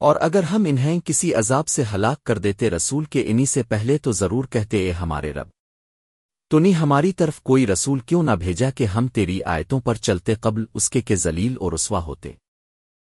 اور اگر ہم انہیں کسی عذاب سے ہلاک کر دیتے رسول کے انہی سے پہلے تو ضرور کہتے، اے ہمارے رب تو نہیں ہماری طرف کوئی رسول کیوں نہ بھیجا کہ ہم تیری آیتوں پر چلتے قبل اس کے کہ ذلیل اور رسوا ہوتے؟